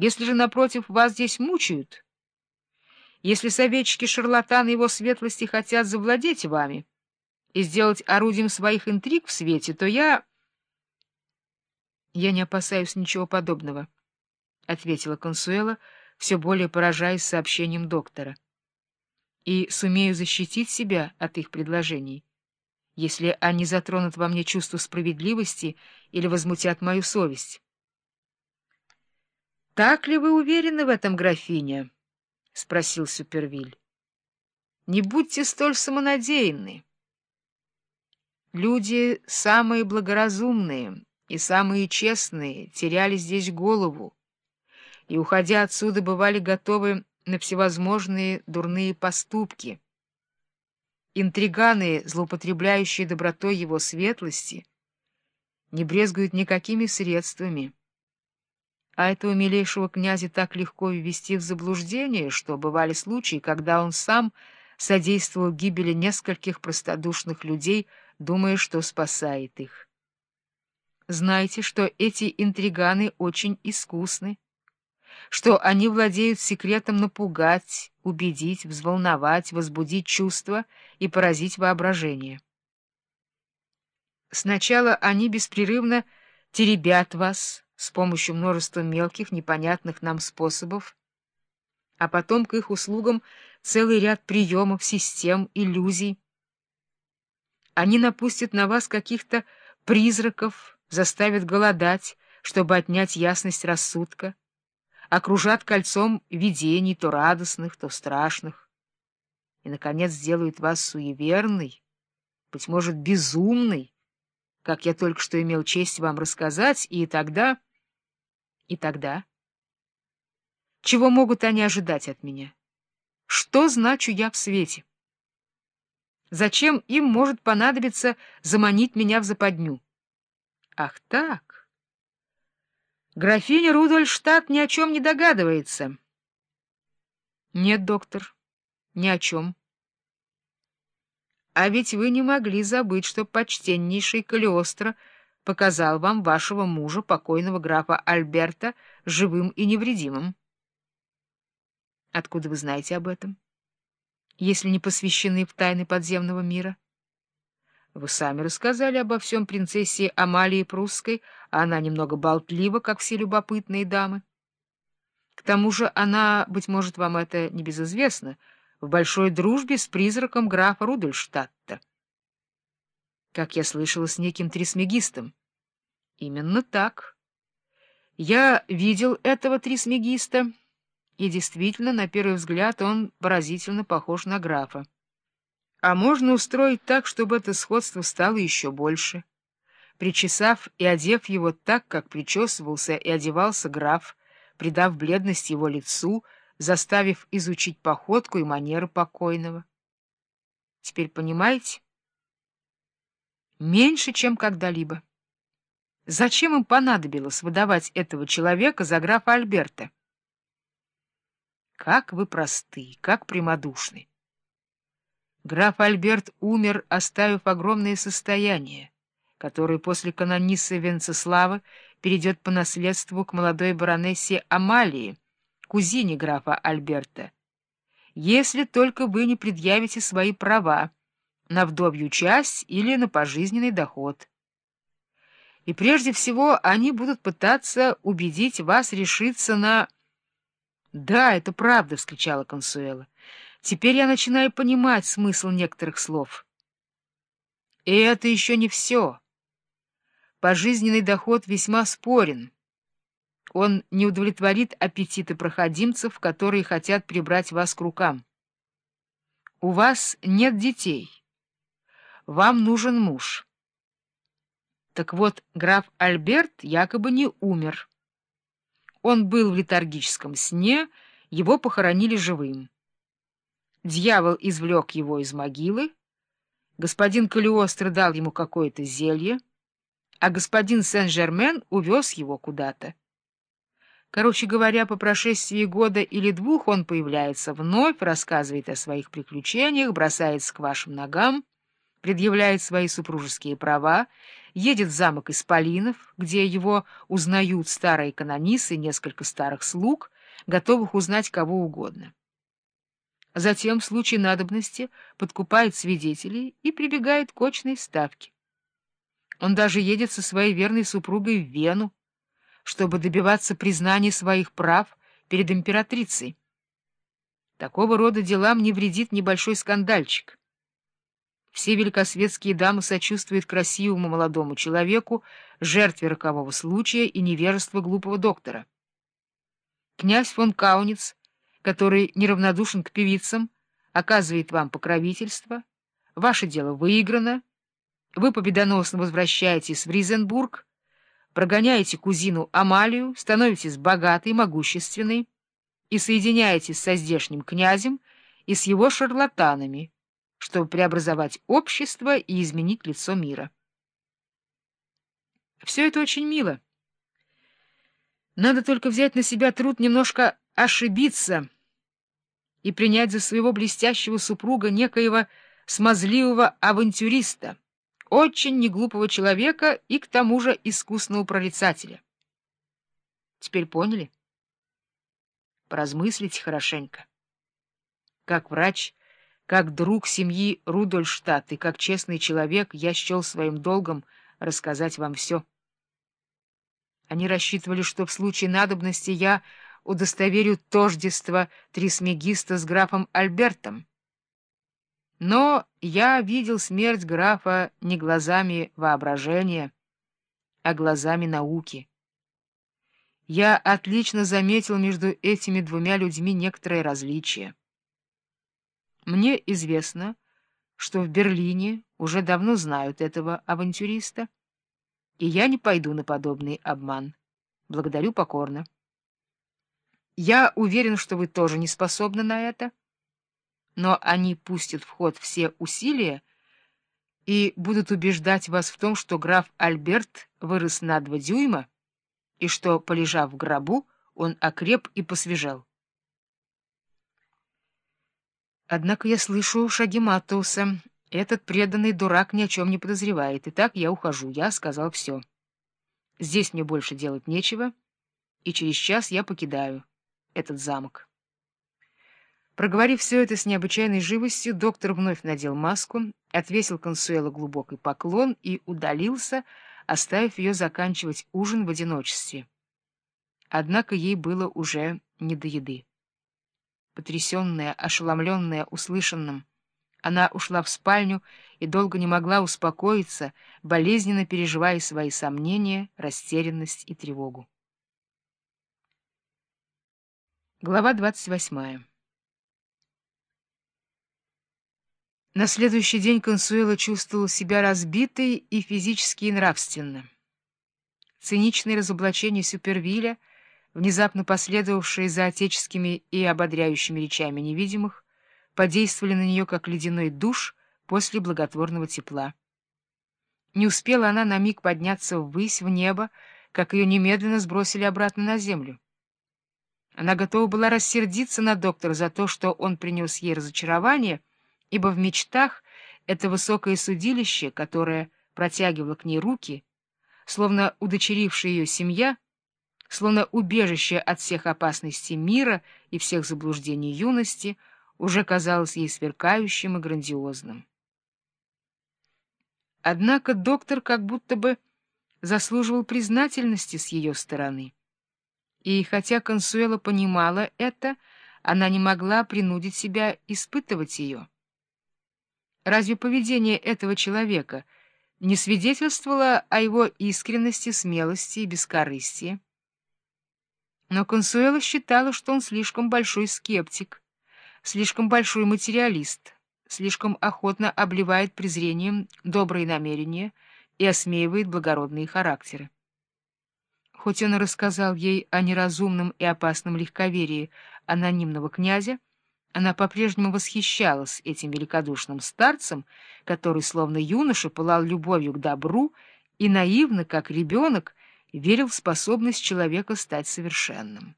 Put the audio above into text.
Если же, напротив, вас здесь мучают, если советчики-шарлатаны его светлости хотят завладеть вами и сделать орудием своих интриг в свете, то я... — Я не опасаюсь ничего подобного, — ответила Консуэла, все более поражаясь сообщением доктора, — и сумею защитить себя от их предложений, если они затронут во мне чувство справедливости или возмутят мою совесть. — Так ли вы уверены в этом, графиня? —— спросил Супервиль. — Не будьте столь самонадеянны. Люди самые благоразумные и самые честные теряли здесь голову и, уходя отсюда, бывали готовы на всевозможные дурные поступки. Интриганы, злоупотребляющие добротой его светлости, не брезгуют никакими средствами — а этого милейшего князя так легко ввести в заблуждение, что бывали случаи, когда он сам содействовал гибели нескольких простодушных людей, думая, что спасает их. Знайте, что эти интриганы очень искусны, что они владеют секретом напугать, убедить, взволновать, возбудить чувства и поразить воображение. Сначала они беспрерывно теребят вас, с помощью множества мелких, непонятных нам способов, а потом к их услугам целый ряд приемов, систем, иллюзий. Они напустят на вас каких-то призраков, заставят голодать, чтобы отнять ясность рассудка, окружат кольцом видений, то радостных, то страшных, и, наконец, сделают вас суеверной, быть может, безумной, как я только что имел честь вам рассказать, и тогда... И тогда? Чего могут они ожидать от меня? Что значу я в свете? Зачем им может понадобиться заманить меня в западню? Ах так! Графиня Рудольштадт ни о чем не догадывается. Нет, доктор, ни о чем. А ведь вы не могли забыть, что почтеннейший Калиостро — показал вам вашего мужа, покойного графа Альберта, живым и невредимым. Откуда вы знаете об этом, если не посвящены в тайны подземного мира? Вы сами рассказали обо всем принцессе Амалии Прусской, а она немного болтлива, как все любопытные дамы. К тому же она, быть может, вам это небезызвестно, в большой дружбе с призраком графа Рудольштадта. Как я слышала, с неким трисмегистом. Именно так. Я видел этого трисмегиста, и действительно, на первый взгляд, он поразительно похож на графа. А можно устроить так, чтобы это сходство стало еще больше. Причесав и одев его так, как причесывался и одевался граф, придав бледность его лицу, заставив изучить походку и манеры покойного. Теперь понимаете? Меньше, чем когда-либо. Зачем им понадобилось выдавать этого человека за графа Альберта? Как вы просты, как прямодушны. Граф Альберт умер, оставив огромное состояние, которое после канониса Венцеслава перейдет по наследству к молодой баронессе Амалии, кузине графа Альберта, если только вы не предъявите свои права на вдовью часть или на пожизненный доход. И прежде всего они будут пытаться убедить вас решиться на... — Да, это правда, — вскричала Консуэла. — Теперь я начинаю понимать смысл некоторых слов. И это еще не все. Пожизненный доход весьма спорен. Он не удовлетворит аппетиты проходимцев, которые хотят прибрать вас к рукам. У вас нет детей. Вам нужен муж. Так вот, граф Альберт якобы не умер. Он был в летаргическом сне, его похоронили живым. Дьявол извлек его из могилы, господин Калиостро дал ему какое-то зелье, а господин Сен-Жермен увез его куда-то. Короче говоря, по прошествии года или двух он появляется вновь, рассказывает о своих приключениях, бросается к вашим ногам, предъявляет свои супружеские права едет в замок Исполинов, где его узнают старые канонисы и несколько старых слуг, готовых узнать кого угодно. Затем, в случае надобности, подкупает свидетелей и прибегает к очной ставке. Он даже едет со своей верной супругой в Вену, чтобы добиваться признания своих прав перед императрицей. Такого рода делам не вредит небольшой скандальчик. Все великосветские дамы сочувствуют красивому молодому человеку, жертве рокового случая и невежества глупого доктора. Князь фон Кауниц, который неравнодушен к певицам, оказывает вам покровительство, ваше дело выиграно, вы победоносно возвращаетесь в Ризенбург, прогоняете кузину Амалию, становитесь богатой, могущественной и соединяетесь со здешним князем и с его шарлатанами, чтобы преобразовать общество и изменить лицо мира. Все это очень мило. Надо только взять на себя труд немножко ошибиться и принять за своего блестящего супруга некоего смазливого авантюриста, очень неглупого человека и к тому же искусного прорицателя. Теперь поняли? Поразмыслите хорошенько. Как врач, как друг семьи Рудольштадт и как честный человек я счел своим долгом рассказать вам все. Они рассчитывали, что в случае надобности я удостоверю тождество Трисмегиста с графом Альбертом. Но я видел смерть графа не глазами воображения, а глазами науки. Я отлично заметил между этими двумя людьми некоторое различие. Мне известно, что в Берлине уже давно знают этого авантюриста, и я не пойду на подобный обман. Благодарю покорно. Я уверен, что вы тоже не способны на это но они пустят в ход все усилия и будут убеждать вас в том, что граф Альберт вырос на два дюйма и что, полежав в гробу, он окреп и посвежел. Однако я слышу шаги Маттауса. Этот преданный дурак ни о чем не подозревает. Итак, я ухожу. Я сказал все. Здесь мне больше делать нечего, и через час я покидаю этот замок. Проговорив все это с необычайной живостью, доктор вновь надел маску, отвесил Консуэло глубокий поклон и удалился, оставив ее заканчивать ужин в одиночестве. Однако ей было уже не до еды. Потрясенная, ошеломленная услышанным, она ушла в спальню и долго не могла успокоиться, болезненно переживая свои сомнения, растерянность и тревогу. Глава двадцать восьмая На следующий день Консуэла чувствовала себя разбитой и физически, и нравственно. Циничные разоблачения Супервилля, внезапно последовавшие за отеческими и ободряющими речами невидимых, подействовали на нее как ледяной душ после благотворного тепла. Не успела она на миг подняться ввысь, в небо, как ее немедленно сбросили обратно на землю. Она готова была рассердиться на доктора за то, что он принес ей разочарование — ибо в мечтах это высокое судилище, которое протягивало к ней руки, словно удочерившая ее семья, словно убежище от всех опасностей мира и всех заблуждений юности, уже казалось ей сверкающим и грандиозным. Однако доктор как будто бы заслуживал признательности с ее стороны. И хотя Консуэла понимала это, она не могла принудить себя испытывать ее. Разве поведение этого человека не свидетельствовало о его искренности, смелости и бескорыстии? Но Консуэла считала, что он слишком большой скептик, слишком большой материалист, слишком охотно обливает презрением добрые намерения и осмеивает благородные характеры. Хоть он и рассказал ей о неразумном и опасном легковерии анонимного князя, она по-прежнему восхищалась этим великодушным старцем, который, словно юноша, пылал любовью к добру и наивно, как ребенок, верил в способность человека стать совершенным.